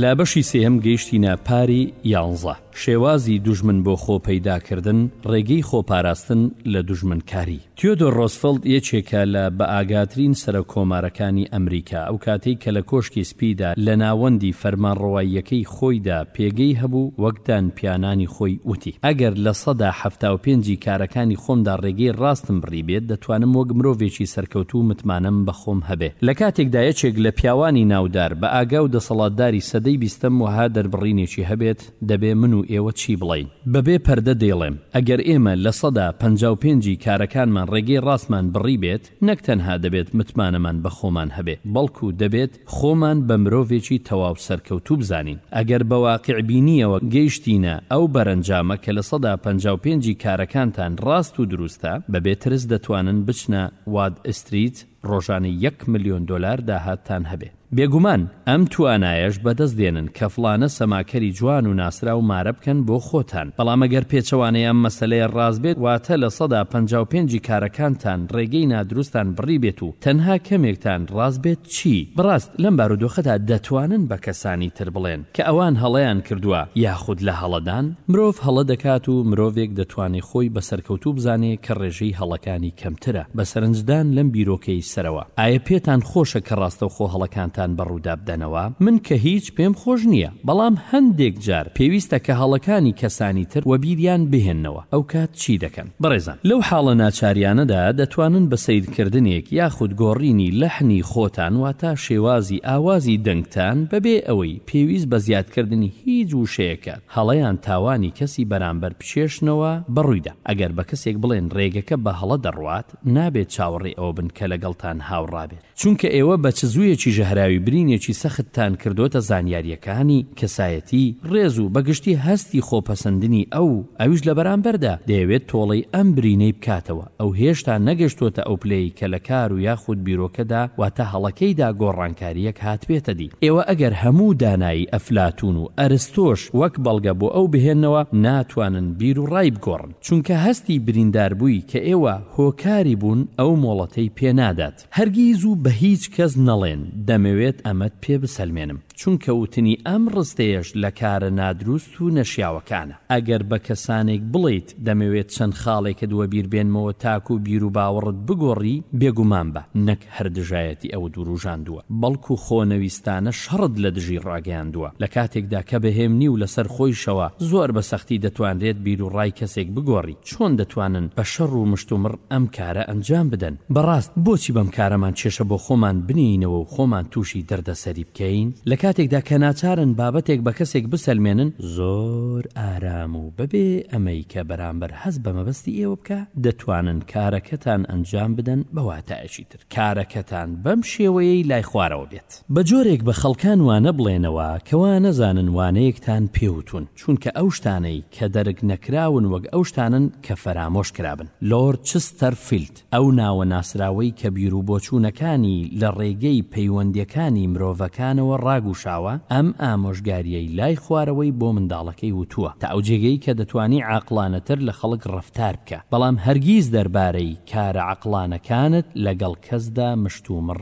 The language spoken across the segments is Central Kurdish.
لە بەشی سێیەم گەیشتینە پاری یانزە، شێوازی دوژمن بۆ خۆ پەیدا کردن، ڕێگەی خۆ پاراستن لە دوژمن کاری. تیۆدۆر ڕۆزفڵت یەکێکە لە بە ئاگاترین سەرە کۆمارەکانی ئەمریکا، ئەو کاتەی کە لە کۆشکی سپیدا لە ناوەندی فەرمانڕەواییەکەی خۆیدا پێگەی هەبوو وەک دان پیانانی خۆی وتی. ئەگەر لە سەدا حەفتا و پێنجی کارەکانی خۆمدا ڕێگەی ڕاستم بڕیبێت، دەتوانم وەک مرۆڤێکی سەرکەوتوو متمانەم بە خۆم هەبێ. لە کاتێکدا یەکێک لە پیاوانی ناودار، بەئاگا و دەسەڵاتداری سەدەی بیستەم وەها دەربڕینێکی هەبێت، دەبێ من و ئێوە چی بڵێین؟ بەبێ پەردە دەیڵێم، ئەگەر ئێمە لە سەدا پەنجا و پێنجی کارەکانمان ڕێگەی ڕاستمان بڕیبێت، نەک تەنها دەبێت متمانەمان بە خۆمان هەبێ، بەڵکو دەبێت خۆمان بە مرۆڤێکی تەواو سەرکەوتوو بزانین. ئەگەر بە واقیعبینییەوە گەیشتینە ئەو بەرەنجامە کە لە سەدا پەنجا و پێنج ی کارەکانتان ڕاست و دروستە، بەبێ ترس دەتوانن بچنە واد ئستریت، ڕۆژانە یەک ملیۆن دۆلار داهاتتان هەبێ. بێگومان ئەم توانایەش بەدەست دێنن کە فڵانە سەماکەری جوان و ناسراو مارە بکەن بۆ خۆتان، بەڵام گەر پێچەوانەی ئەم مەسەلەیە ڕاست بێت واتە لە سەدا پەنجا و پێنجی کارەکانتان ڕێگەی نادروستان بڕیبێت و تەنها کەمێکتان ڕاست بێت چی؟ بەڕاست لەم بارودۆخەدا دەتوانن بە کەسانی تر بڵێن. کە ئەوان هەڵەیان کردووە یاخود لە هەڵەدان، مرۆڤ هەڵە دەکات و مرۆڤێک دەتوانێ خۆی بە سەرکەوتوو بزانێ کە ڕێژەی هەڵەکانی کەمترە، بە سەرنجدان لەم بیرۆکەی سەرەوە، ئایە پێتان خۆشە کە ڕاستەوخۆ هەڵەکانتان بە ڕوودا بدەنەوە؟ من کە هیچ پێم خۆش نییە، بەڵام هەندێک جار پێویستە کە هەڵەکانی کەسانی تر وەبیریان بهێننەوە. ئەو کات چی دەکەن؟ بەڕێزان لەو حاڵە ناچاریانەدا دەتوانن بە سەیرکردنێک یاخود گۆڕینی لەحنی خۆتان واتە شێوازی ئاوازی دەنگتان بەبێ ئەوەی پێویست بە زیادکردنی هیچ وشەیەکات هەڵەیان تاوانی کەسی بەرامبەر بچێشنەوە بەڕویدا ئەگەر بە کەسێک بڵێن رێگەکە بە هەڵە دەڕوات نابێت چاوەڕێ ئەوە بن کە لەگەڵتان هاوڕابێت. چونکە ئێوە بە چ زوویەکی ژەهراوی برینێکی سەختتان کردۆتە زانیارییەکانی کەسایەتی ڕێز و بەگشتی هەستی خۆپەسەندنی ئەو، ئەویش لە بەرامبەردا دەیەوێت تۆڵەی ئەم برینەی بکاتەوە، ئەو هێشتا نەگەشتۆتە ئەو پلەی کە لە کار و یاخود بیرۆکەدا واتە هەڵەکەیدا گۆڕانکارییەک هاتبێتە دی. ئێوە ئەگەر هەموو دانایی ئەفلاتون و ئەرستۆش وەک بەڵگە بۆ ئەو بهێننەوە، ناتوانن بیر و ڕای بگۆڕن. چونکە هەستی برینداربووی کە ئێوە هۆکاری بوون ئەو مۆڵەتەی پێنادات. هەرگیز و بە هیچ کەس نەڵێن دەمەوێت ئەمەت پێ بسەلمێنم، چونکە وتنی ئەم ڕستەیەش لە کارە نادروست و نەشیاوەکانە. ئەگەر بە کەسانێک بڵێیت دەمەوێت چەند خاڵێکت وەبیر بێنمەوە تاکوو بیروباوەڕت بگۆڕی، بێگومان بە، نە، هەر دژایەتی ئەوت وروژاندووە، بەڵکو خۆنەویستانە شەڕت لە دژی ڕاگەیاندووە، لە کاتێکدا کە بەهێم نی و لەسەر خۆیشەوە زۆر بە سەختی دەتوانرێت بیروڕای کەسێک بگۆڕی، چۆن دەتوانن بە شەڕ و مشتومڕ ئەم کارە ئەنجام بدەن؟ بەڕاست بۆچی بەم کارەمان چێژە بۆ خۆمان بنێینەوە و خۆمان تووشی دەردەسەری بکەین؟ لە کاتێکدا کە ناچارن بابەتێک بە کەسێک بسەلمێنن، زۆر ئارام و بەبێ ئەمەی کە بەرامبەر هەست بە مەبەستی ئێوە بکا، دەتوانن کارەکەتان ئەنجام بدەن، بە تا ئەچیتر کارەکەتان بەم شێوەیەی لای خوارەوە بێت. بە جۆرێک بە خەڵکان وانە بڵێنەوە کە وا نەزانن وانەیەکتان پێ وتوون، چونکە ئەو شتانەی کە دەرک نەکراون وەک ئەو شتانەن کە فەرامۆش کرابن. لۆرد چستەرفیلد، ئەو ناوە ناسراوەی کە بیروبۆچوونەکانی لە ڕێگەی پەیوەندییەکانی مرۆڤەکانەوە ڕاگوشاوە، ئەم ئامۆژگارییەی لای خوارەوەی بۆ منداڵەکەی وتووە، تا ئەو جێگەی کە دەتوانی عاقڵانەتر لە خەڵک ڕەفتار بکە، بەڵام هەرگیز دەربارەی. کارە عەقڵانەکانت لەگەڵ کەسدا مشتومڕ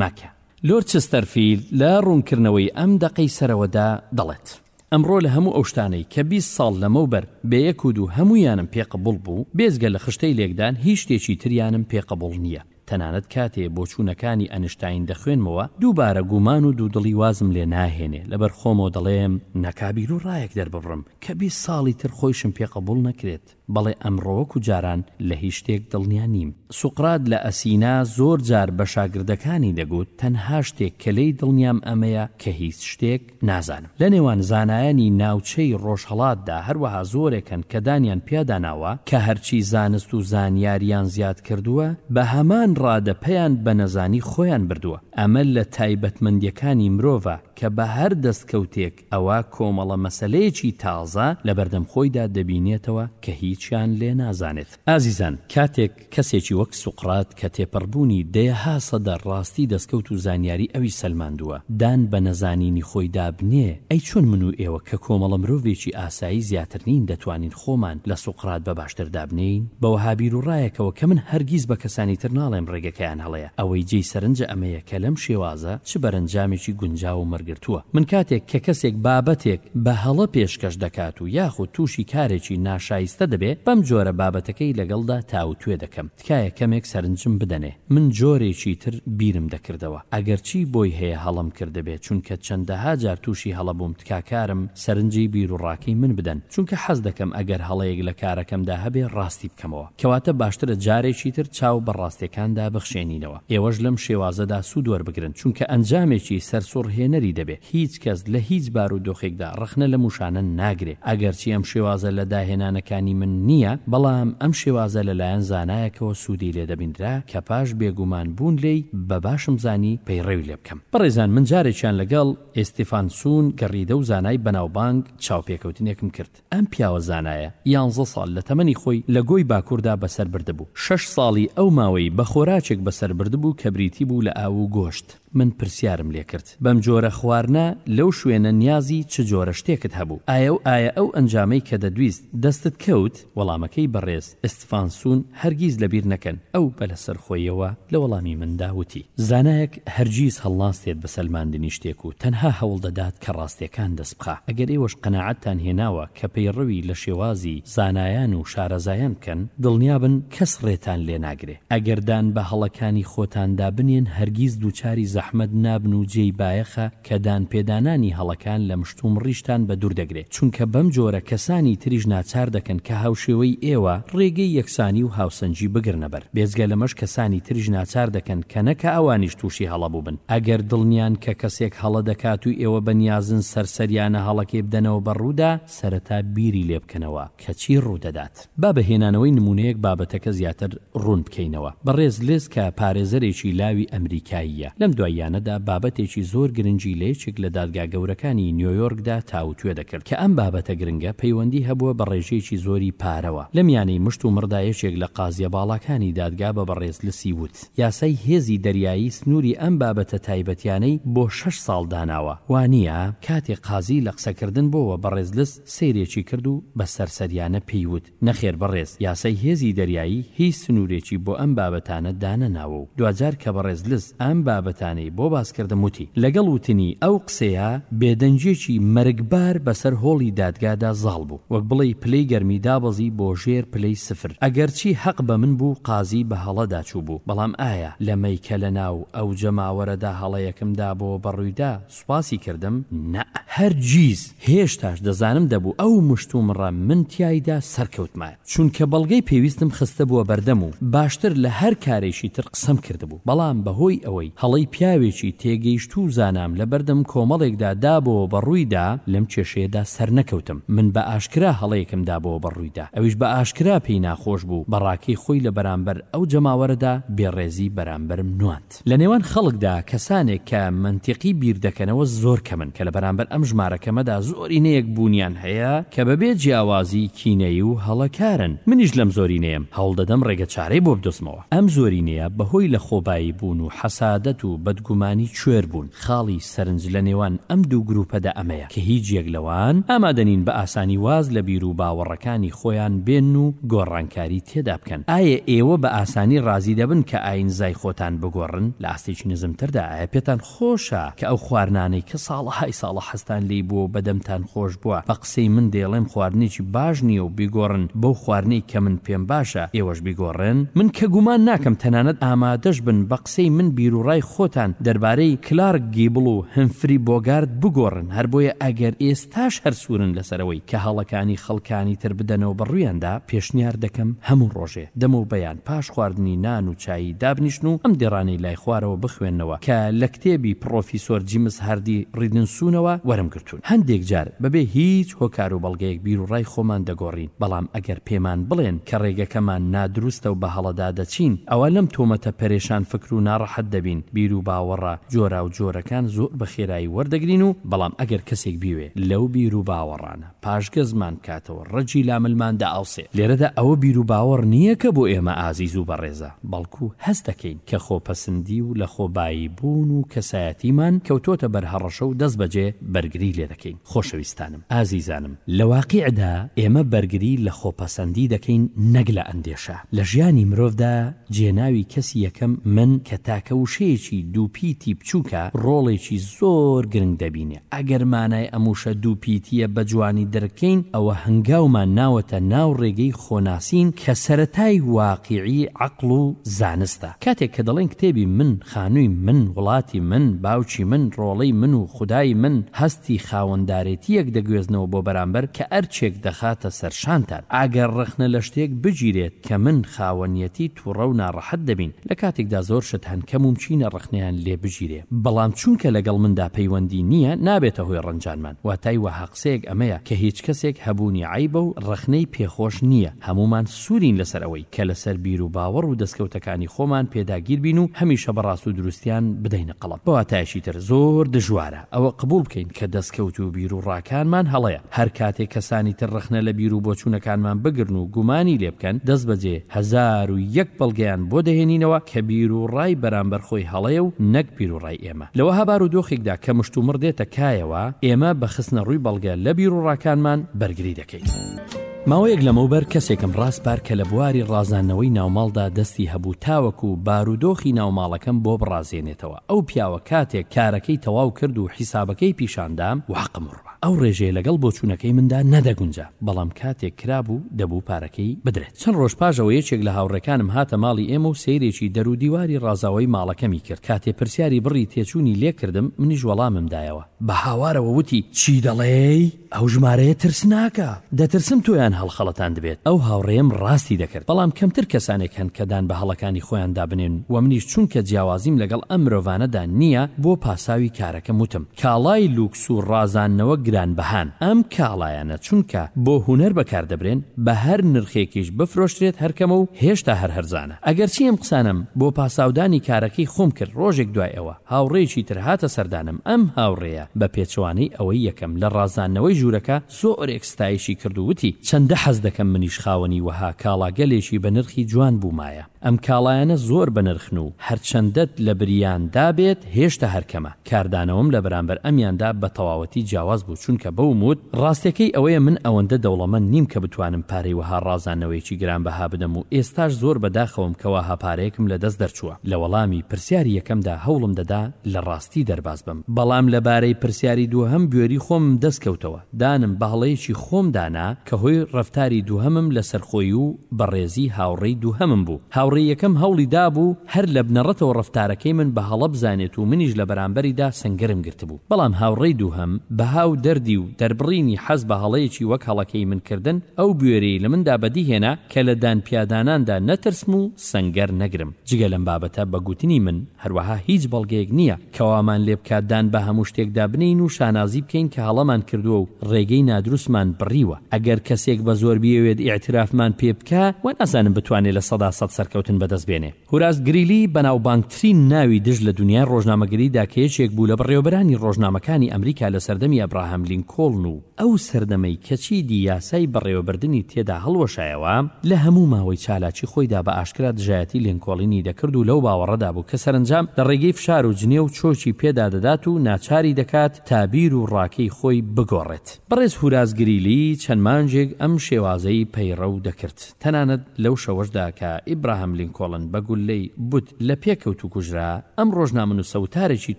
مەکە. لۆرد چستەرفیلد لە ڕوونکردنەوەی ئەم دەقەی سەرەوەدا دەڵێت، ئەمڕۆ لە هەموو ئەو شتانەی کە بیست ساڵ لەمەوبەر بێ یەک و دوو هەموویانم پێ قبوڵ بوو، بێجگە لە خشتەی لێکدان هیچ شتێکی تریانم پێ قبوڵ نییە. تەنانەت کاتێ بۆچوونەکانی ئەنشتاین دەخوێنمەوە، دووبارە گومان و دوودڵی وازم لێ ناهێنێ، لەبەر خۆمەوە دەڵێم، ناکا بیروڕایەک دەرببڕم کە بیست ساڵی تر خۆیشم پێ قبوڵ نەکرێت. بەڵێ ئەمڕۆ وەکو جاران لە هیچ شتێک دڵنیا نیم. سوقرات لە ئەسینا زۆر جار بە شاگردەکانی دەگوت تەنها شتێک کە لێی دڵنیام ئەمەیە کە هیچ شتێک نازانم. لە نێوان زانایانی ناوچەی ڕۆژهەڵاتدا هەروەها زۆرێک هەن کە دانیان پیادا ناوە کە هەرچی زانست و زانیاریان زیاد کردووە بە هەمان ڕادە پەیان بە نەزانی خۆیان بردووە. ئەمە لە تایبەتمەندیەکانی مرۆڤە کە بە هەر دەستکەوتێک ئەوا کۆمەڵە مەسەلەیەکی تازە لەبەردەم خۆیدا دەبینێتەوە کە هیچیان لێ نازانێت. ئازیزان، کاتێک کەسێکی وەک سوقرات کە تێپەڕبوونی دەیەها سەدە ڕاستی دەستکەوت و زانیاری ئەوی سەلماندووە، دان بە نەزانینی خۆی دابنێ، ئەی چۆن من و ئێوە کە کۆمەڵە مرۆڤێکی ئاسایی زیاتر نین دەتوانین خۆمان لە سوقرات بە باشتر دابنێین؟ بە وەها بیروڕایەکەوە کە من هەرگیز بە کەسانی تر ناڵێم ڕێگەکەیان هەڵەیە. ئەوەی جێی سەرنجە ئەمەیە کە لەم شێوازە چ بەرەنجامێکی گونجاو و مەرگرتووە. من کاتێک کە کەسێک بابەتێک بە هەڵە پێشکەش دەکات و یاخود تووشی کارێکی ناشایستە دەبێ، بەم جۆرە بابەتەکەی لەگەڵدا تاوتوێ دەکەم. تکایە کەمێک سەرنجم بدەنێ. من جۆرێکی تر بیرم دەکردەوە. ئەگەرچی بۆی هەیە هەڵەم کردبێ، چونکە چەندەها جار تووشی هەڵە بووم، تکاکارم سەرنجی بیروڕاکەی من بدەن، چونکە حەز دەکەم ئەگەر هەڵەیەک لە کارەکەمدا هەبێ ڕاستی بکەمەوە. کەواتە باشترە جارێکی تر چاو بە ڕاستێکاندا بخشێنینەوە، ئێوەش لەم شێوازەدا سوود وەربگرن، چونکە ئەنجامێکی سەرسوڕهێنەری دەبێ، هیچ کەس لە هیچ بارودۆخێکدا ڕەخنە لەم وشانە ناگرێ، ئەگەرچی ئەم شێوازە لە داهێنانەکانی من نییە، بەڵام ئەم شێوازە لەلایەن زانایەکەوە سوودی لێ دەبیندرا کە پاش بێگومان بوون لێی بە باشم زانی پەیڕەوی لێ بکەم. بەڕێزان من جارێکیان لەگەڵ، ئێستیفانسون، گەڕیدە و زانای بەناوبانگ چاوپێکەوتنێکم کرد، ئەم پیاوە زانایە یانزە ساڵ لە تەمەنی خۆی لە گۆی باکووردا بەسەر بردبوو. شەش ساڵی ئەو ماوەی بە خۆراکێک بەسەر بردبوو کە بریتی بوو لە ئاو و گۆشت. من پرسیارم لێ کرد، بەم جۆرە خوارنە لەو شوێنە نیازی چ جۆرە شتێکت هەبوو؟ ئایە و ئایە ئەو ئەنجامەی کە دەدویست دەستت کەوت؟ وەڵامەکەی بەڕێز، فان سون هەرگیز لەبیر نەکەن، ئەو بە لەسەرخۆییەوە لە وەڵامی مندا وتی، زانایەک هەرگیز هەڵناستێت بە سەلماندنی شتێک و تەنها هەوڵ دەدات کە ڕاستییەکان دەست بخا. ئەگەر ئێوەش قەناعەتتان هێناوە کە پەیڕەوی لە شێوازی زانایان و شارەزایان بکەن، دڵنیا بن کەس ڕێتان لێ ناگرێ. ئەگەر دان بە هەڵەکانی خۆتاندا بنێن، هەرگیز دووچاری زەحمەت نابن و جێی بایەخە کە دانپێدانانی هەڵەکان لە مشتومڕیشتان بە دوور دەگرێ، چونکە بەم جۆرە کەسانی تریش ناچار دەکەن کە هاوشێوەی ئێوە ڕێگەی یەکسانی و هاوسەنگی بگرنە بەر، بێجگە لەمەش کەسانی تریش ناچار دەکەن کە نەکا ئەوانیش تووشی هەڵە بووبن ئەگەر دڵنیان کە کەسێک هەڵە دەکات و ئێوە بەنیازن سەرسەریانە هەڵەکەی بدەنەوە بە ڕوودا سەرەتا بیری لێ بکەنەوە. کە چی ڕوودەدات؟ با بە هێنانەوەی نموونەیەک بابەتەکە زیاتر ڕوون بکەینەوە. بەڕێز لیز کە پارێزەرێکی لاوی ئەمریکاییە، لەم دواییانەدا بابەتێکی زۆر گرنگی لە یەکێک لە دادگا گەورەکانی نیۆیۆرکدا تاووتوێ دەکرد کە ئەم بابەتە گرنگە پەیوەندی هەبووە بە ڕێژەیەکی زۆری پارەوە. لە میانەی مشتومڕدا یەکێک لە قازییە باڵاکانی دادگا بە بەڕێز لسی وت، یاسای هێزی دەریایی سنووری ئەم بابەتە تایبەتیانەی بۆ شەش ساڵ داناوە، وانییە؟ کاتێک قازی لە قسەکردن بۆوە بەڕێز لس، سەیرێکی کرد و بە سەرسەریانە پێی وت، نەخێر بەڕێز، یاسای هێزی دەریایی هیچ سنوورێکی بۆ ئەم بابەتانە دانەناوە و دواجار کە بەڕێز لز ئەم بابەتانەی بۆ باس کردم وتی. لەگەڵ وتنی ئەو قسەیە بێدەنگییەکی مەرگبار بەسەر هۆڵی دادگادا زاڵ بوو، وەک بڵێی پلەی گەرمی دابەزی بۆ ژێر پلەی سفر، ئەگەرچی هەق بە من بوو قازی بە هەڵەدا چووبوو، بەڵام ئایا لەمەی کە لەناو ئەو جەماوەرەدا هەڵەیەکم دابۆوە بەڕوویدا سوپاسی کردم، نا، هەرگیز، هێشتاش دەزانم دەبوو ئەو مشتومڕە من تیایدا سەرکەوتمایە، چونکە بەڵگەی پێویستم خستبووە بەردەم و باشتر لە هەر کارێکی تر قسەم کردبوو، بەڵام بەهۆی ئەوەی هەڵەی پیاوێکی تێگەیشتوو زانام لەبەردەم کۆمەڵێکدا دابۆوە بەڕوویدا، لەم کێشەیەدا سەرنەکەوتم، من بە ئاشکرا هەڵەیەکم دابۆوە بەڕوویدا، ئەویش بە ئاشکرا پێی ناخۆش بوو، بە ڕاکەی خۆی لە بەرامبەر ئەو جەماوەرەدا بێڕێزی بەرامبەرم نواند. لە نێوان خەڵکدا کەسانێک کە مەنتیقی بیر دەکەنەوە زۆر کەمن کە لە بەرامبەر ئەم ژمارە کەمەدا زۆرینەیەک بوونیان هەیە کە بەبێ جیاوازی کینەیی و هەڵەکارن. منیش لەم زۆرینەیەم، هەوڵدەدەم ڕێگەچارەی بۆ بدۆزمەوە. ئەم زۆرینەیە بەهۆی لەخۆبایی بوون و حەسادەت و بەدگومانی کوێر بوون. خاڵی سەرنج لە نێوان ئەم دوو گرووپەدا ئەمەیە کە هیچ یەک لەوان ئامادە نین بە ئاسانی واز لە بیر و باوەڕەکانی خۆیان بێنن و گۆڕانکاری تێدا بکەن. ئایا ئێوە بە ئاسانی ڕازی دەبن کە ئایینزای خۆتان بگۆڕن؟ لە ئاستێکی نزمتردا، ئایا پێتان خۆشە کە ئەو خواردنانەی کە ساڵەهای ساڵە حەزتان لێی بووە و بە دەمتان خۆش بووە، بە قسەی من دەیڵێم خواردنێکی باش نییە و بیگۆڕن بەو خواردنەی کە من پێم باشە، ئێوەش بیگۆڕن؟ من کە گومان ناکەم تەنانەت ئامادەش بن بە قسەی من بیروڕای خۆتان دەربارەی کلارک گیبڵ و هەمفری بۆگارت بگۆڕن هەربۆیە ئەگەر ئێستاش هەر سوورن لەسەرەوەی کە هەڵەکانی خەڵکانی تر بدەنەوە بەڕوویاندا پێشنیار دەکەم هەموو ڕۆژێ دەمەو بەیان پاش خواردنی نان و چایی دابنیشن و ئەم دێڕانەی لای خوارەوە بخوێننەوە کە لە کتێبی پڕۆفیسۆر جیمس هاردی ڕیدنسونەوە وەرم گرتوون. هەندێک جار بەبێ هیچ هۆکار و بەڵگەیەک بیروڕای خۆمان دەگۆڕین، بەڵام ئەگەر پێمان بڵێن کە ڕێگەکەمان نادروستە و بە هەڵەدا دەچین، ئەوا لەم تۆمەتە پەرێشان فکر و ناڕەحەت دەبین، بیروباوەڕە جۆراوجۆرەکان زۆر بە خێرایی وەردەگرین و، بەڵام ئەگەر کەسێک بیەوێ لەو بیروباوەڕانە پاشگەزمان بکاتەوە، ڕەگی لاملمان دەئاوسێ. لێرەدا ئەوە بیروباوەڕ نییە کە بۆ ئێمە ئازیز و بەڕێزە، بەڵکو هەست دەکەین کە خۆپەسندی و لەخۆباییبوون و کەسایەتیمان کەوتۆتە بەر هەڕەشە و دەستبەجێ بەرگری لێ دەکەین. خۆشەویستانم، ئازیزانم، لە واقیعدا ئێمە بەرگری لە خۆپەسەندی دەکەین نەک لە ئەندێشە. لە ژیانی مرۆڤدا جێناوی کەسی یەکەم، من، کە تاکە وشەیەکی دوو پیتی بچووکە، ڕۆڵێکی زۆر گرنگ دەبینێ. ئەگەر مانای ئەم وشە دوو پیتییە بە جوانی دەرک کەین، ئەوە هەنگاومان ناوەتە ناو ڕێگەی خۆناسین کە سەرەتای واقیعی عەقڵ و زانستە. کاتێک کە دەڵێن کتێبی من، خانووی من، وڵاتی من، باوکی من، ڕۆڵەی من و خودای من، هەستی خاوەندارێتییەک دەگوێزنەوە بۆ بەرامبەر کە ئەرکێک دەخاتە سەر شانتان. ئەگەر ڕەخنە لە شتێک بگیرێت کە من خاوەنیەتی توڕە و ناڕەحەت دەبین، لە کاتێکدا زۆر شت هەن کە مومکینە ڕەخنەیان لێ بگیرێ، بەڵام چونکە لەگەڵ مندا پەیوەندی نییە، نابێتە هۆی ڕەنجانمان. واتای وەها قسەیەک ئەمەیە کە هیچ کەسێک هەبوونی عەیبە و ڕەخنەی پێخۆش نییە، هەموومان سوورین لەسەر ئەوەی کە لەسەر بیر و باوەڕ و دەستکەوتەکانی خۆمان پێداگیر بین و هەمیشە بە ڕاست و دروستیان بدەینە قەڵەم. بە واتایەکی تر زۆر دژوارە ئەوە قبووڵ بکەین کە دەستکەوت و بیر و ڕاکانمان هەڵەیە. هەر کاتێک کەسانی تر ڕەخنە لە بیر و بۆچوونەکانمان بگرن و گومانی لێ بکەن، دەستبەجێ هەزار و یەک بەڵگەیان بۆ دەهێنینەوە کە بیر و ڕای بەرامبەر خۆی هەڵەیە و نەک بیر و ڕای ئێمە. لە وەها بار و دۆخێکدا کە مشتومڕ دێتە کایەوە، ئێمە بە خستنە ڕووی بەڵگە لە بیر و ڕاکانمان بەرگری دەکەین. ماوەیەک لەمەوبەر کەسێکم ڕاسپارد کە لە بواری ڕازاندنەوەی ناوماڵدا دەستی هەبوو تاوەکو بارودۆخی ناوماڵەکەم بۆ بڕازێنێتەوە ئەو پیاوە کاتێک کارەکەی تەواو کرد و حیسابەکەی پیشاندام واقم وڕما ئەو ڕێژەیە لەگەڵ بۆچوونەکەی مندا نەدەگونجا بەڵام کاتێک کرابوو دەبوو پارەکەی بدرێت چەند ڕۆژ پاش ئەوە یەکێک لە هاوڕێکانم هاتە ماڵی ئێمە و سەیرێکی دەرو دیواری ڕازاوەی ماڵەکەمی کرد کاتێ پرسیاری بڕی تێچوونی لێکردم منیش وەڵامم دایەوە بە هاوارەوە وتی چی دەڵێی؟ ئەو ژمارەیە ترسناکە. دەترسم تۆیان هەڵخەڵەتاندبێت. ئەو هاوڕێیەم ڕاستی دەکرد. بەڵام کەمتر کەسانێک هەن کە دان بە هەڵەکانی خۆیاندا بنێن و منیش چونکە جیاوازیم لەگەڵ ئەم مرۆڤانەدا نییە بۆ پاساوی کارەکەم وتم کاڵای لوکس و ڕازاندنەوە گرانبەهان ئەم کاڵایانە چونکە بۆ هونەر بەکاردەبرێن بە هەر نرخێکیش بفرۆشرێت هەر کەمە و هێشتا هەر هەرزانە ئەگەرچی ئەم قسانەم بۆ پاساودانی کارەکەی خۆم کرد ڕۆژێک دوای ئەوە هاوڕێیەکی تر هاتە سەردانم، ئەم هاوڕێیە بە پێچەوانەی ئەوەی یەکەم لە ڕازاندنەوەی ژوورەکە زۆرێک ستایشی کرد و وتی، چەندە حەز دەکەم منیش خاوەنی وەها کاڵاگەلێکی بە نرخی جوان بوومایە. ئەم کاڵایانە زۆر بە نرخن و هەرچەندەت لە بریاندا بێت هێشتا هەر کەمە. کاردانەوەم لە بەرامبەر ئەمیاندا بە تەواوەتی جیاواز بوو چونکە بەوم وت، ڕاستەکەی ئەوەیە من ئەوەندە دەوڵەمەند نیم کە بتوانم پارەی وەها ڕازاندنەوەیەکی گرانبەها بدەم و ئێستاش زۆر بە داخەوەم کە وەها پارەیەکم لە دەست دەرچووە. لە وەڵامی پرسیاری یەکەمدا هەوڵم دەدا لە ڕاستی دەرباز بم، بەڵام لە بارەی پرسیاری دووهەم گوێری خۆمم دەست کەوتەوە، دانم بە هەڵەیەکی خۆم دانا کە هۆی ڕەفتاری دووهەمم لە سەرخۆی و بەڕێزی هاوڕێی دووهەمم بوو، هاوڕێی یەکەم هەوڵی دابوو هەر لە بنەڕەتەوە ڕەفتارەکەی من بە هەڵە بزانێت و منیش لە بەرامبەریدا سەنگەرم گرتبوو، بەڵام هاوڕێی دووهەم بەها و دەردی و دەربڕینی حەز بە هەڵەیەکی وەک هەڵەکەی من کردن ئەو بوێریەی لە مندا بەدی هێنا، کە لە دانپیاداناندا نەترسم و سەنگەر نەگرم، جگە لەم بابەتە بە گوتنی من، هەروەها هیچ بەڵگەیەک نییە کە وامان لێ بکات دان بە هەموو شتێکدا بنێین و شانازی بکەین کە هەڵەمان کردووە و ڕێگەی نادروستمان بڕیوە، ئەگەر کەسێک بە زۆر بیەوێت ئیعترافمان پێ بکا، وانازانم بتوانێ لە سەدا سەد سەرکەوتن بەدەست بێنێ. هوراس گریلی بەناوبانگترین ناوی دژ لە دونیای ڕۆژنامەگەریدا کە یەکێک بوو لە بەڕێوەبەرانی ڕۆژنامەکانی ئەمریکا لە سەردەمی ئەبراهام لینکۆڵن و، ئەو سەردەمەی کە چیدی یاسای بەڕێوەبردنی تێدا هەڵوەشایەوە، لە هەموو ماوەی چالاکی خۆیدا بە ئاشکرا دژایەتی لێنکۆڵینی دەکرد و لەو باوەڕەدا بوو کە سەرەنجام لە ڕێگەی فشار و جنێو چۆکی پێدا دەدات و ناچاری دەکات تا بیر و ڕاکەی خۆی بگۆڕێت. بەڕێز هوراز گریلی چەند مانگێک ئەم شێوازەی پەیڕەو دەکرد. تەنانەت لەو شەوەشدا کە ئیبراهام لینکۆڵن بە گوللەی بوت لە پێ کەوت و کوژرا، ئەم ڕۆژنامەنووسە وتارێکی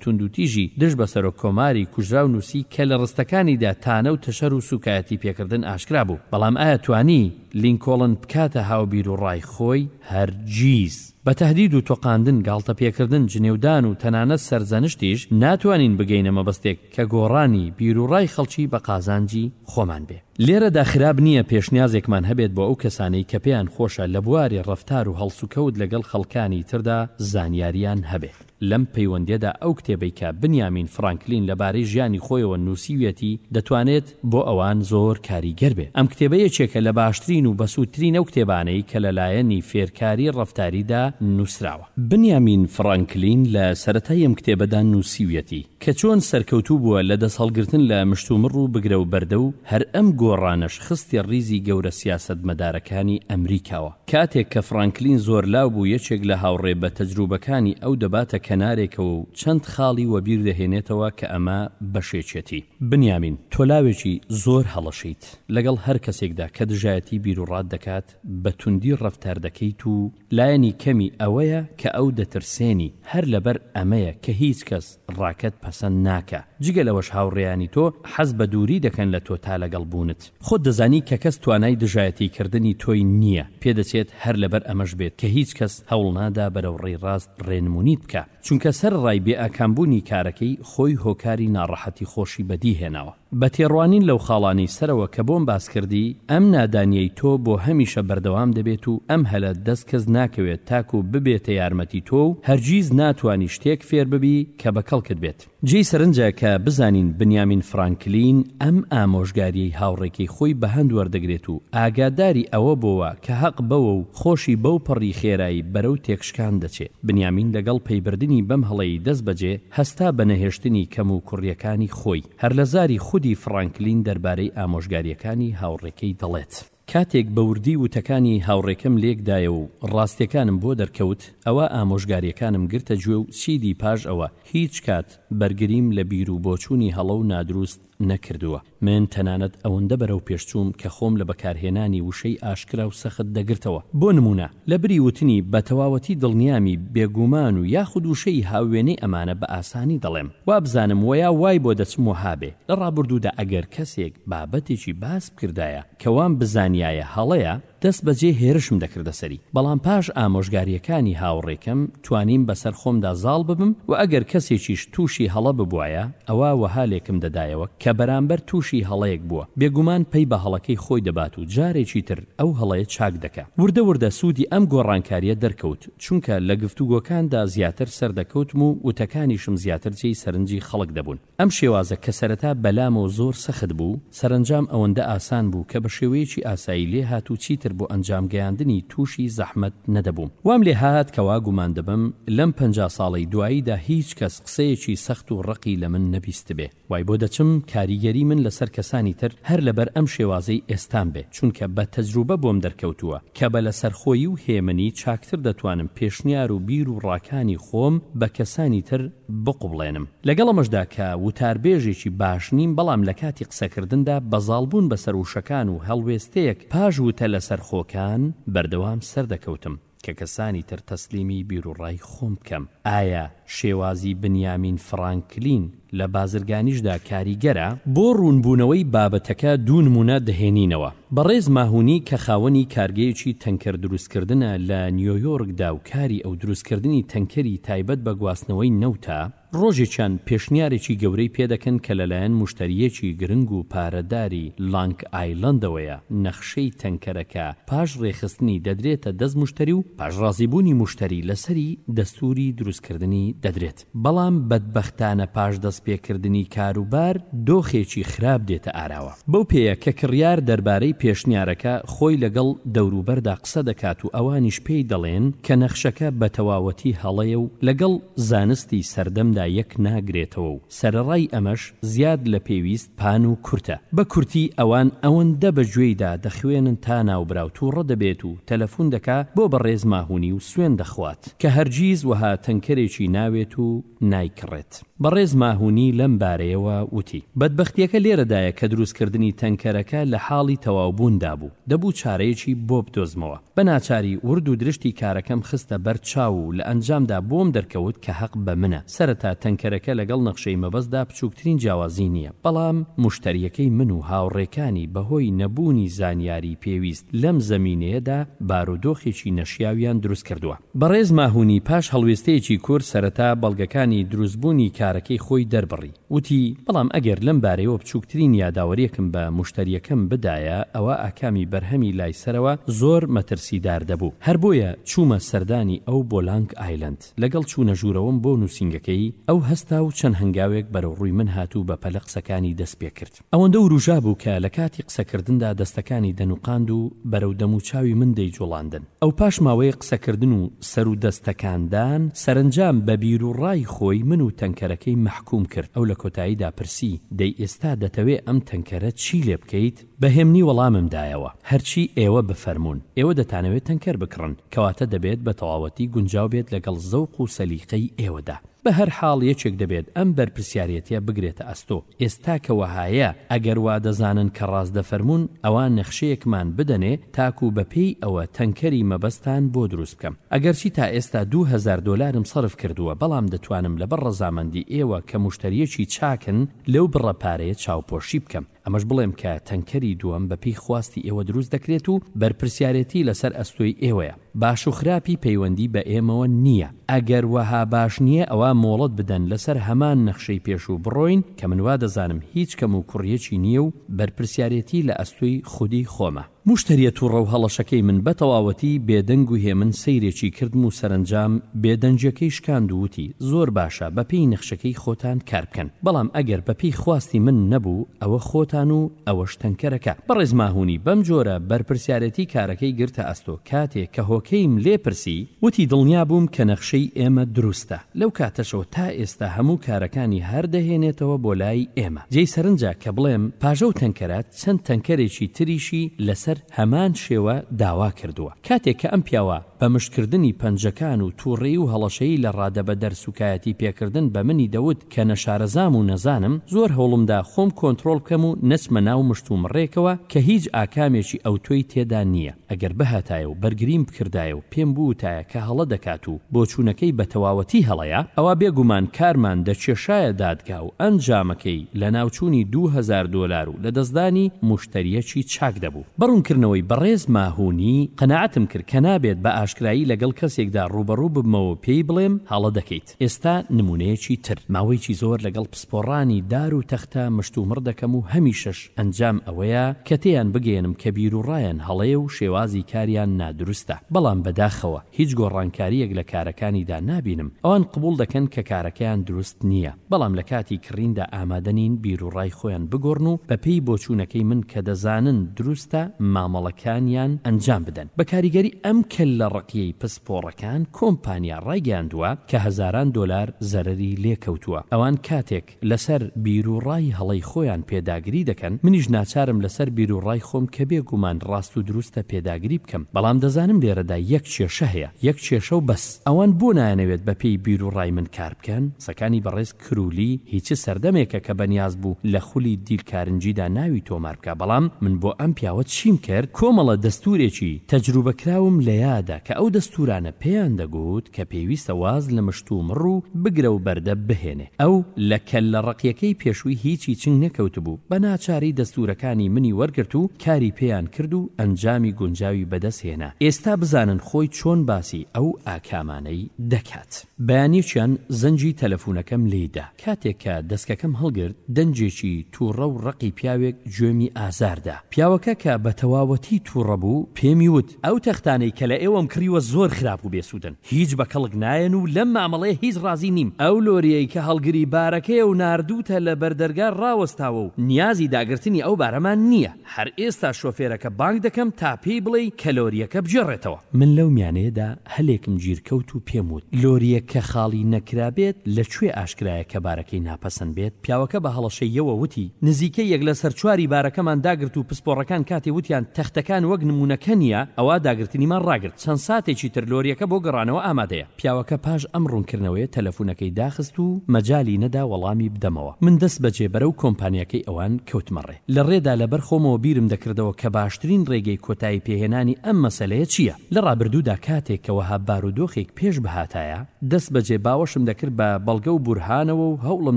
توندوتیژی دژ بە سەرۆک کۆماری کوژراو نووسی کە لە ڕستەکانیدا تانە و تەشەر و سووکایەتی پێکردن ئاشکرا بوو. بەڵام ئایا توانی لینکۆڵن بکاتە هاوبیروڕای خۆی؟ هەرگیز! بە تەهدید و تۆقاندن، گاڵتەپێکردن، جنێودان و تەنانەت سەرزەنشتیش، ناتوانین بگەینە مەبەستێک، کە گۆڕانی بیروڕای خەڵکی بە قازانجی خۆمان بێ. لێرەدا خراپ نییە پێشنیازێکمان هەبێت بۆ ئەو کەسانەی کە پێیان خۆشە لە بواری ڕەفتار و هەڵسوکەوت لەگەڵ خەڵکانی تردا زانیارییان هەبێ. لەم پەیوەندییەدا ئەو کتێبەی کە بنیامین فرانکلین لەبارەی ژیانی خۆیەوە نووسیویەتی دەتوانێت بۆ ئەوان زۆر کاریگەر بێ. ئەم کتێبە یەکێکە لە باشترین و بەسوودترین ئەو کتێبانەی کە لە لایەنی فێرکاری ڕەفتاریدا نووسراوە. بنیامین فڕانکلین لە سەرەتای ئەم کتێبەدا نووسیویەتی کە چۆن سەرکەوتوو بووە لە دەستهەڵگرتن لە مشتومڕ و بگرە و بەردە و هەر ئەم گۆڕانەش خستیە ڕیزی گەورە سیاسەتمەدارەکانی ئەمریکاوە کاتێک کە فڕانکلین زۆر لاو بوو یەکێک لە هاوڕێ بە تەجروبەکانی ئەو دەباتە کەنارێکەوە و چەند خاڵی وەبیر دەهێنێتەوە کە ئەمە بەشێکیەتی بنیامین تۆ لاوێکی زۆر هەڵەشیت لەگەڵ هەر کەسێکدا کە دژایەتی بیروڕات دەکات بە توندی ڕەفتار دەکەیت و لایەنی کەمی ئەوەیە کە ئەو دەترسێنی، هەر لەبەر ئەمەیە کە هیچ کەس ڕاکەت پەسەند ناکا، جگە لەوەش هاوڕێیانی تۆ حەز بە دووری دەکەن لە تۆ تا لەگەڵ بوونت. خۆت دەزانی کە کەس توانای دژایەتی کردنی تۆی نییە، پێدەچێت هەر لەبەر ئەمەش بێت کە هیچ کەس هەوڵنادا بەرەو ڕێی ڕاست ڕێنمونیت بکا، چونکە سەرەڕای بێئاکامبوونی کارەکەی، خۆی هۆکاری ناڕەحەتی خۆشی بەدی هێناوە. بە تێڕوانین لەو خاڵانەی سەرەوە کە بۆم باس کردی، ئەم نادانیەی تۆ بۆ هەمیشە بەردەوام دەبێت و ئەم هەلەت دەست کەس ناکەوێت تاکو ببێتە یارمەتی تۆ و هەرگیز ناتوانی شتێک فێر ببی کە بە کەڵکت بێت. جێی سەرنجە کە بزانین بنیامین فرانکلین ئەم ئامۆژگاریەی هاوڕێکەی خۆی بە هەند وەردەگرێت و ئاگاداری ئەوە بۆوە کە هەق بەوە و خۆشی بەو پەڕی خێرایی بەرەو تێکشکان دەچێ. بنیامین لەگەڵ پەیبردنی بەم هەڵەی دەست بەجێ، هەستا بە نەهێشتنی کەموکوڕییەکانی خۆی. هەر لە زاری خودی فڕانکلین دەربارەی ئامۆژگارییەکانی هاوڕێکەی دەڵێت، کاتێک بە وردی وتەکانی هاوڕێکەم لێکدایە و ڕاستییەکانم بۆ دەرکەوت، ئەوا ئامۆژگارییەکانم گرتە گوێ و چیدی پاش ئەوە هیچ کات بەرگریم لە بیروبۆچوونی هەڵە و نادروست نەکردووە. من تەنانەت ئەوەندە بەرەو پێش چووم کە خۆم لە بەکارهێنانی وشەی ئاشکرا و سەخت دەگرتەوە. بۆ نموونە، لە بری وتنی بە تەواوەتی دڵنیامی، بێگومان و یاخود وشەی هاووێنەی ئەمانە بە ئاسانی دەڵێم. وابزانم وەیا وای بۆ دەچم وەها بێ. لە ڕابوردوودا ئەگەر کەسێک بابەتێکی باس بکردایە کە وام بزانیایە هەڵەیە، دەست بەجێ هێرشم دەکردە سەری، بەڵام پاش ئامۆژگارییەکانی هاوڕێکەم توانیم بەسەر خۆمدا زاڵ ببم و ئەگەر کەسێکیش تووشی هەڵە ببوایە ئەوا وەها لێکم دەدایەوە کە بەرامبەر تووشی هەڵەیەک بووە بێگومان پەی بە هەڵەکەی خۆی دەبات و جارێکی تر ئەو هەڵەیە چاک دەکا. وردە وردە سوودی ئەم گۆڕانکارییە دەرکەوت چونکە لە گفتوگۆکاندا زیاتر سەردەکەوتم و وتەکانیشم زیاتر جێی سەرنجی خەڵک دەبوون. ئەم شێوازە کە سەرەتا بەلامەوە زۆر سەخت بوو، سەرەنجام ئەوەندە ئاسان بوو کە بە شێوەیەکی ئاسایی لێهات و چیتر بۆ ئەنجام گەیاندنی تووشی زەحمەت نەدەبووم. وام لێهات کە وا گومان دەبم لەم پەنجا ساڵەی دواییدا هیچ کەس قسەیەکی سەخت و ڕەقی لە من نەبیستبێ. وای بۆ دەچم کاریگەری من لەسەر کەسانی تر هەر لەبەر ئەم شێوازەی ئێستام بێ، چونکە بە تەجروبە بۆم دەرکەوتووە کە بە لەسەرخۆیی و هێمنی چاکتر دەتوانم پێشنیار و بیر و ڕاکانی خۆم بە کەسانی تر بقوبڵێنم. لەگەڵ ئەمەشدا کە وتاربێژێکی باش نیم، بەڵام لە کاتی قسەکردندا بە زاڵبوون بەسەر وشەکان و هەڵوێستەیەک پاش وتە لەسەرخۆکان، بەردەوام سەردەکەوتم کە کەسانی تر تەسلیمی بیروڕای خۆم بکەم. ئایا شێوازی بنیامین فڕانکلین لە بازرگانیشدا کاریگەرە؟ بۆ ڕوونبوونەوەی بابەتەکە دوو نموونە دەهێنینەوە. بەڕێز ماهونی کە خاوەنی کارگەیەکی تەنکەر دروستکردنە لە نیۆیۆرکدا و کاری ئەو دروستکردنی تەنکەری تایبەت بە گواستنەوەی نەوتە، ڕۆژێکیان پێشنیارێکی گەورەی پێ دەکەن کە لەلایەن مشتەرییەکی گرنگ و پارەداری لانک ئایلەندەوەیە، نەخشەی تەنکەرەکە پاش ڕێکخستنی دەدرێتە دەست مشتەری و پاش ڕازیبوونی مشتەری لەسەری، دەستووری دروستکردنی دەدرێت. بەڵام بەدبەختانە پاش دەستپێکردنی کاروبار دۆخێکی خراپ دێتە ئاراوە. بەو پێیە کە کڕیار دەربارەی پێشنیارەکە خۆی لەگەڵ دەوروبەردا قسە دەکات و ئەوانیش پێی دەڵێن کە نەخشەکە بەتەواوەتی هەڵەیە و لەگەڵ زانستی سەردەمدا یەک ناگرێتەوە و سەرەڕای ئەمەش زیاد لە پێویست پان و کورتە. بە کورتی ئەوان ئەوەندە بە گوێی دا دەخوێنن تا ناوبراو توڕە دەبێت و تەلەفون دەکا بۆ بەڕێز ماهونی و سوێند دەخوات کە هەرگیز وەها تەنکەرێکی ناوێت و نایکڕێت. بەڕێز ماهونی لەم بارەیەوە وتی، بەدبەختیەکە لێرەدایە کە دروستکردنی تەنکەرەکە لە حاڵی تەواوبوون دابوو، دەبوو چارەیەکی بۆ بدۆزمەوە. بە ناچاری ورد و درشتی کارەکەم خستە بەر چاو و لە ئەنجامدا بۆم دەرکەوت کە هەق بە منە. سەرەتا تەنکەرەکە لەگەڵ نەخشەی مەبەستدا بچووکترین جیاوازی نییە، بەڵام موشتەرییەکەی من و هاوڕێکانی بەهۆی نەبوونی زانیاریی پێویست لەم زەمینەیەدا بارودۆخێکی نەشیاویان دروست کردووە. بەڕێز ماهونی پاش هەڵوێستەیەکی کورت سەرەتا بەڵگەکانی دروستبوونی کارەکەی خۆی دەربڕی. وتی، بەڵام ئەگەر لەم بارەیەوە بچووکترین یاداوەریەکم بە موشتەریەکەم بدایە ئەوا ئاکامی بەرهەمی لای سەرەوە زۆر مەترسیدار دەبوو هەر بۆیە چوومە سەردانی ئەو بۆ لانگ ئایلەند لەگەڵ چوونە ژوورەوەم بۆ نووسینگەکەی ئەو هەستا و چەند هەنگاوێک بەرەو ڕووی من هات و بەپەلە قسەکانی دەست پێکرد ئەوەندە وروژا بوو کە لە کاتی قسەکردندا دەستەکانی دەنوقاند و بەرەو دەموچاوی من دەیجوڵاندن. ئەو پاش ماوەیەک قسەکردن و سەر و دەست تەکاندان، سەرەنجام بە بیروڕای خۆی من و تەنکەرەکەی مەحکووم کرد. ئەو لە کۆتاییدا پرسی، دەی ئێستا دەتەوێ ئەم تەنکەرە چی لێ بکەیت؟ بە هێمنی وەڵامم دایەوە، هەرچی ئێوە بفەرموون. ئێوە دەتانەوێ تەنکەر بکڕن، کەواتە دەبێت بە تەواوەتی گونجاو بێت لەگەڵ زەوق و سەلیقەی ئێوەدا. بەهەرحاڵ یەکێک دەبێت ئەم بەرپرسیارێتیە بگرێتە ئەستۆ، ئێستا کە وەهایە ئەگەر وادەزانن کە ڕاست دەفەرموون ئەوا نەخشەیەکمان بدەنێ تاکو بەپێی ئەوە تەنکەری مەبەستتان بۆ دروست بکەم، ئەگەرچی تا ئێستا دوو هەزار دۆلارم سەرف کردووە بەڵام دەتوانم لەبەر ڕەزامەندی ئێوە کە موشتەریەکی چاکن لەو بڕە پارەیە چاوپۆشی بکەم. ئەمەش بڵێم کە تەنکەری دووەم بە پێی خواستی ئێوە دروست دەکرێت و بەرپرسیارێتی لەسەر ئەستۆی ئێوەیە. باش و خراپی پەیوەندی بە ئێمەوە نییە. ئەگەر وەها باش نییە ئەوا مۆڵەت بدەن لەسەر هەمان نەخشەی پێشوو بڕۆین کە من وا دەزانم هیچ کەم و کوڕییەکی نییە و بەرپرسیارێتی لە ئەستۆی خودی خۆمە. موشتەریە توڕەو هەڵەشەکەی من بەتەواوەتی بێدەنگ و هێمن سەیرێکی کردم و سەرەنجام بێدەنگیەکەی شکاند و وتی زۆر باشە بەپێی نەخشەکەی خۆتان کاربکەن بەڵام ئەگەر بەپێی خواستی من نەبوو ئەوە خۆتان و ئەوەش تەنکەرەکە بەڕێز ماهونی بەم جۆرە بەرپرسیارێتی کارەکەی گرتە ئەستۆ کاتێ کە هۆکەیم لێ پرسی وتی دڵنیا بووم کە نەخشەی ئێمە دروستە لەو کاتەشەوە تا ئێستا هەموو کارەکانی هەر دەهێنێتەوە بۆ لای ئێمە جێی سەرنجە کە بڵێم پاژە و تەنکەرەت چەند تەنکەرێکی تریشی لەسەر هەمان شێوە داوا کردووە. کاتێک کە ئەم پیاوە بە مشت کردنی پەنجەکان و توڕەیی و هەڵەشەیی لە ڕادەبەدەر سوکایەتی پێکردن بە منی دەوت کە نەشارەزام و نەزانم، زۆر هەوڵمدا خۆم کۆنترۆڵ بکەم و نەچمە ناو مشتومڕێکەوە کە هیچ ئاکامێکی ئەوتۆی تێدا نییە. ئەگەر بهاتایە و بەرگریم بکردایە و پێم بووتایە کە هەڵە دەکات و بۆچوونەکەی بە تەواوەتی هەڵەیە، ئەوا بێگومان کارمان دەکێشایە دادگا و ئەنجامەکەی لەناوچوونی دوو هەزار دۆلار و لەدەستدانی موشتەرییەکی چاک دەبوو. بە ڕوونکردنەوەی بەڕێز ماهونی، قەناعەتم کرد کە نابێت بە ئاشکرایی لەگەڵ کەسێکدا ڕووبەڕوو ببمەوە و پێی بڵێم هەڵە دەکەیت. دەکات. ئێستا نموونەیەکی تر، ماوەیەکی زۆر لەگەڵ پسپۆڕانی دار و تەختە مشتومڕ دەکەم و هەمیشەش ئەنجام ئەوەیە کە تێیان بگەیەنم کە بیروڕایان هەڵەیە و شێوازی کاریان نادروستە، بەڵام بەداخەوە هیچ گۆڕانکارییەک لە کارەکانیدا نابینم، ئەوان قبوڵ دەکەن کە کارەکەیان دروست نییە، بەڵام لە کاتی کڕیندا ئامادە نین بیروڕای خۆیان بگۆڕن و بەپێی بۆچوونەکەی من کە دەزانن دروستە مامەڵەکانیان ئەنجام بدەن، بە کاریگەری ئەم کەللە ڕەقیەی پۆڕەکان کۆمپانیا ڕایگەیاندووە کە هەزاران دۆلار زەرەری لێکەوتووە، ئەوان کاتێک لەسەر بیروڕای هەڵەی خۆیان پێداگری دەکەن، منیش ناچارم لەسەر بیروڕای خۆم کە بێ گومان ڕاست و دروستە پێداگری بکەم، بەڵام دەزانم لێرەدا یەک کێشە هەیە، یەک کێشە و بەس، ئەوان بۆ نایانەوێت بەپێی بیروڕای من کار بکەن؟ قسەکانی بەڕێز. کرولی هی چ سەردەمێکە کە بەنیاز بوو لە خولی دیل کارنجیدا ناوی تۆمار بکا بەڵام من بۆ ئەم پیاوە چیم کرد کۆمەڵە دەستورێکی تەجروبە کراوم لە یادە کە ئەو دەستورانە پێیان دەگووت کە پێویستە واز لە مشت و مڕ و بگرە و بەردە بهێنێ ئەو لە کەللە ڕەقیەکەی پێشووی هیچی چنگ نەکەوتبوو بە ناچاری دەستورەکانی منی وەرگرت و کاری پێیان کرد و ئەنجامی گونجاوی بەدەست هێنا ئێستا بزانن خۆی چۆن باسی ئەو ئاکامانەی دەکات. بەیانیەکیان زەنگی تەلەفونەکەم لێی دا کاتێک کە دەسکەکەم هەڵگرت دەنگێکی توڕە و ڕەقی پیاوێک گوێمی ئازار دا پیاوەکە کە بە تەواوەتی توڕە بوو پێمی وت ئەو تەختانەی کە لە ئێوەم کڕیوە زۆر خراپ و بێ سودن هیچ بە کەڵک نایەن و لەم مامەڵەیە هیچ ڕازی نیم ئەو لۆریەی کە هەڵگری بارەکەیە و ناردوتە لە بەر دەرگا ڕاوەستاوە و نیازی داگرتنی ئەو بارەمان نیە. هەر ئێستا شۆفێرەکە بانگ دەکەم تا پێی بڵێی کە لۆرییەکە بگێڕێتەوە. من لەو میانەیەدا هەلێکم گیرکەوت و پێم وت، لۆرییەک کە خاڵی نەکرابێت، لە کوێ ئاشکرایە کە بارەکەی ناپەسەند بێت؟ پیاوەکە بە هەڵەشەییەوە وتی، نزیکەی یەک لەسەر چواری بارەکەمان داگرت و پسپۆڕەکان کاتێ وتیان تەختەکان وەک نموونەکە نییە، ئەوا داگرتنیمان ڕاگرت. چەند ساتێکی تر لۆرییەکە بۆ گەڕانەوە ئامادەیە. پیاوەکە پاش ئەم ڕوونکردنەوەیە تەلەفوونەکەی داخست و مەجالی نەدا وەڵامی بدەمەوە. من دەستبەجێ بەرەو کۆمپانیاکەی ئەوان کەوتمە ڕێ. لە ڕێدا لە بەر خۆمەوە بیرم دەکردەوە کە باشترین ڕێگەی کۆتایی پێهێنانی ئەم مەسەلەیە چییە. لە ڕابردوودا کاتێک کە وەها بارودۆخێک پێش بهاتایە، دەست بەجێ باوەشم دەکرد بە بەڵگە و بورهانەوە و هەوڵم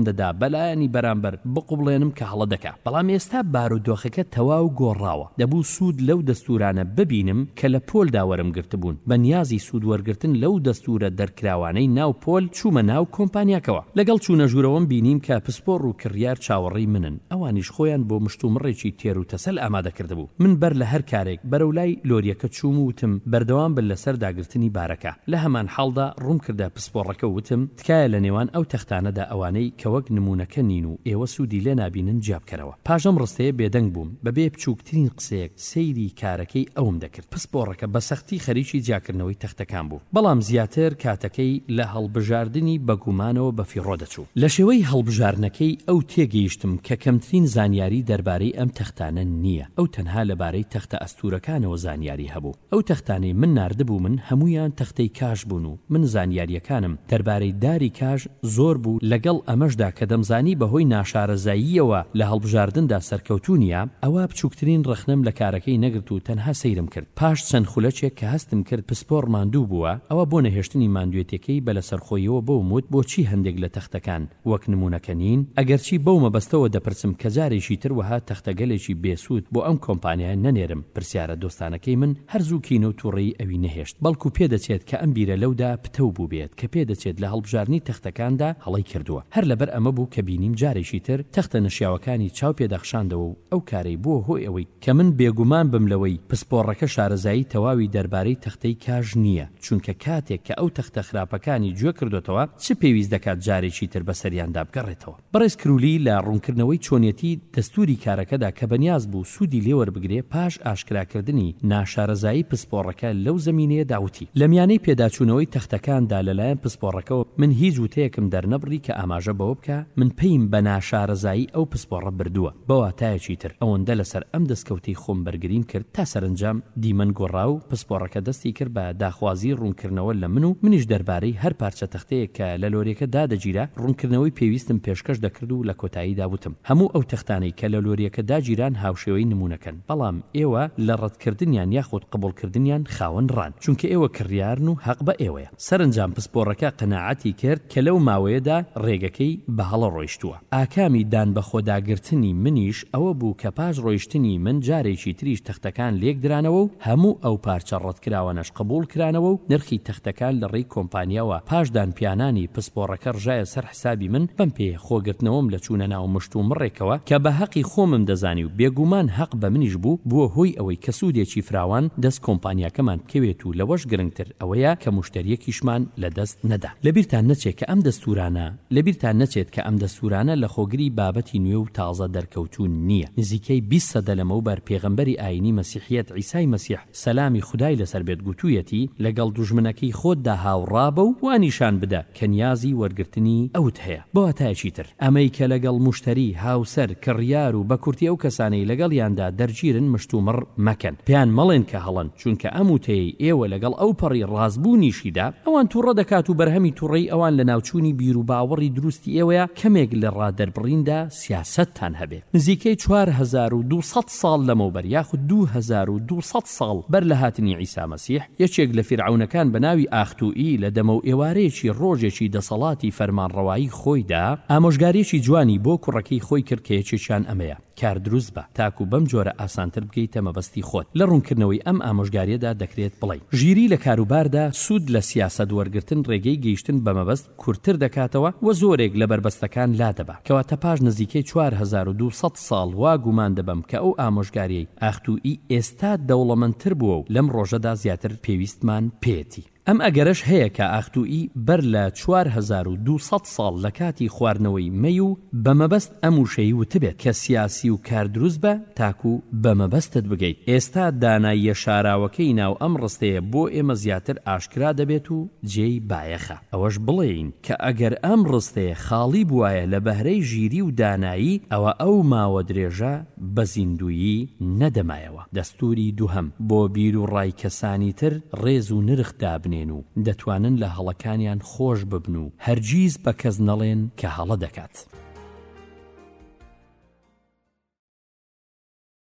دەدا بە لایەنی بەرامبەر بقوبڵێنم کە هەڵە دەکا. بەڵام ئێستا بارودۆخەکە تەواو گۆڕاوە. دەبوو سوود لەو دەستوورانە ببینم کە لە پۆلدا وەرم گرتبوون. بە نیازی سوود وەرگرتن لەو دەستوورە دەرکراوانەی ناو پۆل، چوومە ناو کۆمپانیاکەوە. لەگەڵ چوونە ژوورەوەم بینیم کە پسپۆڕ و کڕیار چاوەڕێی منن. ئەوانیش خۆیان بۆ مشتومڕێکی تێروتەسەل ئامادە کردبوو. من بەر لە هەر کارێک بەرەو لای لۆریەکە چووم و وتم بەردەوام بن لەسەر داگرتنی بارەکە. لە هەمان حاڵدا ڕووم کردە پسپۆڕەکە و وتم تکایە لە نێوان ئەو تەختانەدا ئەوانەی کە وەک نموونەکە نین و ئێوە سوودی لێ نابینن جیا بکەرەوە. پاش ئەم ڕستەیە بێدەنگ بووم. بەبێ بچووکترین قسەیەک سەیری کارەکەی ئەوم دەکرد. پسپۆڕەکە بە سەختی خەریکی جیاکردنەوەی تەختەکان بوو، بەڵام زیاتر کاتەکەی لە هەڵبژاردنی بە گومانەوە بەفیڕۆ دەچوو. لە شێوەی هەڵبژارنەکەی ئەو تێگەیشتم کە کەمترین زانیاری دەربارەی ئەم تەختانە نییە، ئەو تەنها لەبارەی تەختە ئەستوورەکانەوە زانیاری هەبوو. ئەو تەختانەی من ناردبوومن هەموویان تەختەی کاش بوون و من زانیاریەکانم دەربارەی داری کاژ زۆر بوو لەگەڵ ئەمەشدا کە دەمزانی بەهۆی ناشارەزاییەوە لە هەڵبژاردندا سەرکەوتوو نیە ئەوا بچوکترین ڕەخنەم لە کارەکەی نەگرت و تەنها سەیرم کرد پاش چەند خولەکێک کە هەستم کرد پسپۆڕ ماندوو بووە ئەوا بۆ نەهێشتنی ماندوێتیەکەی بە لەسەرخۆیەوە بۆم وت بۆچی هەندێک لە تەختەکان وەک نموونەکە نین، ئەگەرچی بەو مەبەستەوە دەپرسم کە جارێکی تر وەها تەختەگەلێکی بێ سوود بۆ ئەم کۆمپانیایە نەنێرم، پرسیارە دۆستانەکەی من هەر زوو کینە و تووڕەیی ئەوی نەهێشت، بەڵکو پێدەچێت کە ئەم بیرە لەودا پتەو بووبێت کە پێدەچێت لە هەڵبژاردنی تەختەکاندا هەڵەی کردووە. هەر لەبەر ئەمە بوو کە بینیم جارێکی تر تەختە نەشیاوەکانی چاو پێدا خشاندەوە و ئەو کارەی بووە هۆی ئەوەی کە من بێگومان بم لەوەی پسپۆڕەکە شارەزایی تەواوی دەربارەی تەختەی کاژ نییە، چونکە کاتێک کە ئەو تەختە خراپەکانی جوێ کردۆتەوە چ پێویست دەکات جارێکی تر بەسەریاندا بگەڕێتەوە. بەڕێز کرولی لە ڕوونکردنەوەی چۆنیەتی دەستووری کارەکەدا کە بەنیاز بوو سوودی لێوەربگرێ پاش ئاشکراکردنی ناشارەزایی پسپۆڕەکە لەو زەمینەیەدا وتی، لە میانەی پێداچوونەوەی تەختەکاندا لەلایەن پسپۆڕەکەوە من هیچ وتەیەکم دەرنەبڕی کە ئاماژە بەوە بکا من پەیم بە ناشارەزایی ئەو پسپۆڕە بردووە. بە واتایەکی تر ئەوەندە لەسەر ئەم دەستکەوتەی خۆم بەرگریم کرد تا سەرەنجام دیمەن گۆڕا و پسپۆڕەکە دەستی کرد بە داخوازیی ڕوونکردنەوە لە من و منیش دەربارەی هەر پارچە تەختەیەک کە لە لۆریەکە دادەگیرا ڕوونکردنەوەی پێویستم پێشکەش دەکرد و لە کۆتاییدا وتم هەموو ئەو تەختانەی کە لە لۆریەکە داگیران هاوشێوەی نموونەکەن بەڵام ئێوە لە ڕەتکردنیان یاخود قبوڵکردنیان خاوەن ڕان چونکە ئێوە کڕیارن و هەق بە ئێوەیە سەرەنجام پسپۆڕەکە قەناعەتی کرد کە لەو ماوەیەدا ڕێگەکەی بە هەڵە ڕۆیشتووە. ئاکامی دان بەخۆداگرتنی منیش ئەوە بوو کە پاش ڕۆیشتنی من جارێکی تریش تەختەکان لێکدرانەوە و هەموو ئەو پارچە ڕەتکراوانەش قبوڵ کرانەوە و نرخی تەختەکان لە ڕێی کۆمپانیاوە پاش دانپیانانی پسپۆڕەکە ڕژایە سەر حسابی من بەم پێیە خۆگرتنەوەم لە چوونە ناو مشتومڕێکەوە کە بە هەقی خۆمم دەزانی و بێگوومان هەق بە منیش بوو بووە هۆی ئەوەی کە سوودێکی فراوان دەست کۆمپانیاکەمان بکەوێت و لەوەش گرنگتر ئەوەیە کە مشتەریەکیشمان لە دەست نەدا. لە بیرتان نەچێ کە ئەم دەستوورانە، لەبیرتان نەچێت کە ئەم دەستوورانە لەخۆگری بابەتی نوێ و تازە دەرکەوتوو نییە، نزیکەی بیست سەدە لەمەوبەر پێغەمبەری ئایینی مەسیحیەت عیسای مەسیح سەلامی خودای لەسەر بێت گوتوویەتی، لەگەڵ دوژمنەکەی خۆتدا هاوڕابە و وانیشان بدە کە نیازی وەرگرتنی ئەوت هەیە. بە واتایەکی تر، ئەمەی کە لەگەڵ موشتەری، هاوسەر، کڕیار و بەکورتی ئەو کەسانەی لەگەڵیاندا دەرگیرن مشتومڕ مەکەن، پێیان مەڵێن کە هەڵەن، چونکە ئەم وتەیەی ئێوە لەگەڵ ئەوپەڕی ڕاستبوونیشیدا، ئەوان توڕە دەکات و بەرهەمی توڕەیی ئەوان لەناوچوونی بیروباوەڕی دروستی ئێوەیە، کەمێک لە ڕادەربڕیندا سیاسەتتان هەبێ. نزیکەی چوار هەزار و دوو سەد ساڵ لەمەوبەر یاخود دوو هەزار و دوو سەد ساڵ بەر لە هاتنی عیسا مەسیح، یەکێک لە فیرعەونەکان بە ناوی ئاختوئی لە دەمەوئێوارەیەکی ڕۆژێکی دەسەڵاتی فەرمانڕەوایی خۆیدا، ئامۆژگارییەکی جوانی بۆ کوڕەکەی خۆی کرد کە یەکێکیان ئەمەیە. کار دروست بە تاکو بەم جۆرە ئاسانتر بگەیتە مەبەستی خۆت. لە ڕوونکردنەوەی ئەم ئامۆژگاریەدا دەکرێت بڵێین، ژیری لە کاروباردا سوود لە سیاسەت وەرگرتن ڕێگەی گەیشتن بە مەبەست کورتتر دەکاتەوە و زۆرێک لە بەربەستەکان لادەبا. کەواتە پاش نزیکەی چوار هەزار و دوو سەد ساڵ وا گومان دەبەم کە ئەو ئامۆژگاریەی ئاختوویی ئێستا دەوڵەمەندتر بووە و لەم ڕۆژەدا زیاتر پێویستمان پێیەتی. ئەم ئەگەرەش هەیە کە ئاختوئی بەر لە چوار هەزار و دوو سەد ساڵ لە کاتی خواردنەوەی مەی و بە مەبەست ئەم وشەی وتبێت کە سیاسی و کار دروست بە تاکو بە مەبەستت بگەیت ئێستا داناییە شاراوەکەی ناو ئەم ڕستەیە بۆ ئێمە زیاتر ئاشکرا دەبێت و جێی بایەخە ئەوەش بڵێین کە ئەگەر ئەم ڕستەیە خاڵی بوایە لە بەهرەی ژیری و دانایی ئەوە ئەو ماوە درێژە بە زیندوویی نەدەمایەوە. دەستووری دووهەم، بۆ بیر و ڕای کەسانی تر ڕێز و نرخ دابنێن و دەتوانن لە هەڵەکانیان خۆش ببن و هەرگیز بە کەس نەڵێن کە هەڵە دەکات.